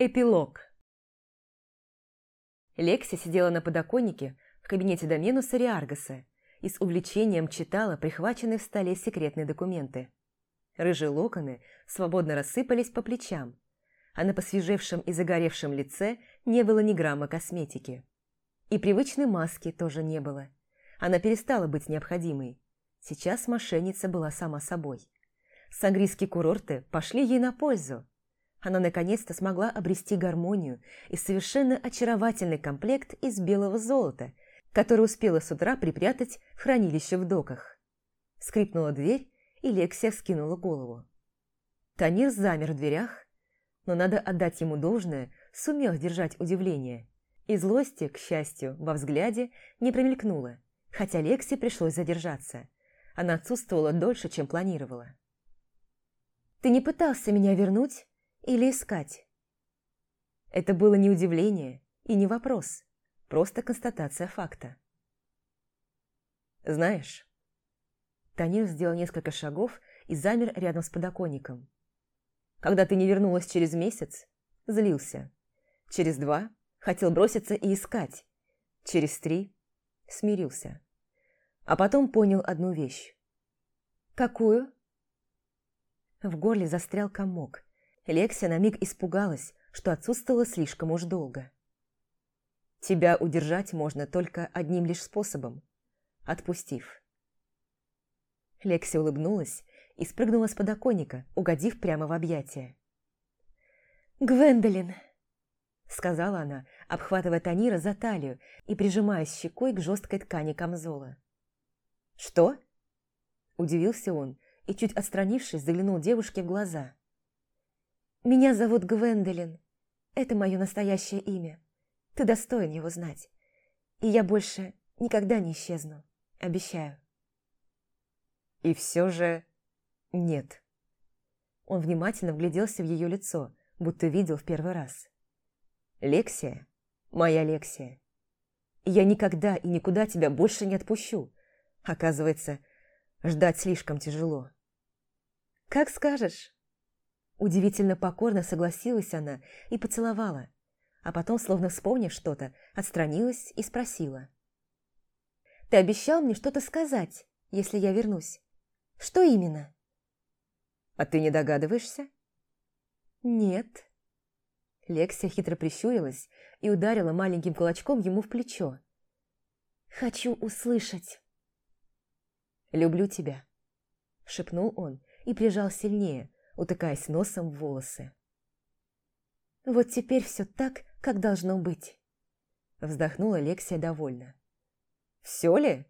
Эпилог. Лекси сидела на подоконнике в кабинете Доменуса Риаргаса и с увлечением читала прихваченные в столе секретные документы. Рыжие локоны свободно рассыпались по плечам, а на посвежевшем и загоревшем лице не было ни грамма косметики. И привычной маски тоже не было. Она перестала быть необходимой. Сейчас мошенница была сама собой. Сангрийские курорты пошли ей на пользу – она наконец-то смогла обрести гармонию и совершенно очаровательный комплект из белого золота, который успела с утра припрятать в хранилище в доках. Скрипнула дверь, и Лексия скинула голову. Танир замер в дверях, но надо отдать ему должное, сумел сдержать удивление. И злости, к счастью, во взгляде не промелькнуло, хотя Лексе пришлось задержаться. Она отсутствовала дольше, чем планировала. «Ты не пытался меня вернуть?» Или искать? Это было не удивление и не вопрос, просто констатация факта. Знаешь, Танир сделал несколько шагов и замер рядом с подоконником. Когда ты не вернулась через месяц, злился. Через два хотел броситься и искать. Через три смирился. А потом понял одну вещь. Какую? В горле застрял комок, Лексия на миг испугалась, что отсутствовала слишком уж долго. Тебя удержать можно только одним лишь способом – отпустив. Лекси улыбнулась и спрыгнула с подоконника, угодив прямо в объятия. «Гвендолин!» – сказала она, обхватывая Танира за талию и прижимаясь щекой к жесткой ткани камзола. «Что?» – удивился он и, чуть отстранившись, заглянул девушке в глаза. Меня зовут Гвендолин. Это мое настоящее имя. Ты достоин его знать. И я больше никогда не исчезну. Обещаю. И все же нет. Он внимательно вгляделся в ее лицо, будто видел в первый раз. Лексия, моя Лексия. Я никогда и никуда тебя больше не отпущу. Оказывается, ждать слишком тяжело. Как скажешь. Удивительно покорно согласилась она и поцеловала, а потом, словно вспомнив что-то, отстранилась и спросила. «Ты обещал мне что-то сказать, если я вернусь. Что именно?» «А ты не догадываешься?» «Нет». Лексия хитро прищурилась и ударила маленьким кулачком ему в плечо. «Хочу услышать». «Люблю тебя», – шепнул он и прижал сильнее, утыкаясь носом в волосы. «Вот теперь все так, как должно быть», – вздохнула Лексия довольно. «Все ли?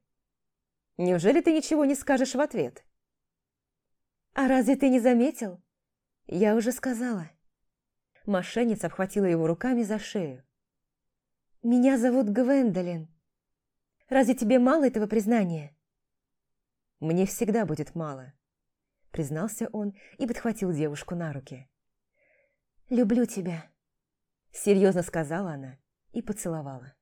Неужели ты ничего не скажешь в ответ?» «А разве ты не заметил? Я уже сказала». Мошенница обхватила его руками за шею. «Меня зовут Гвендолин. Разве тебе мало этого признания?» «Мне всегда будет мало», признался он и подхватил девушку на руки. «Люблю тебя», – серьезно сказала она и поцеловала.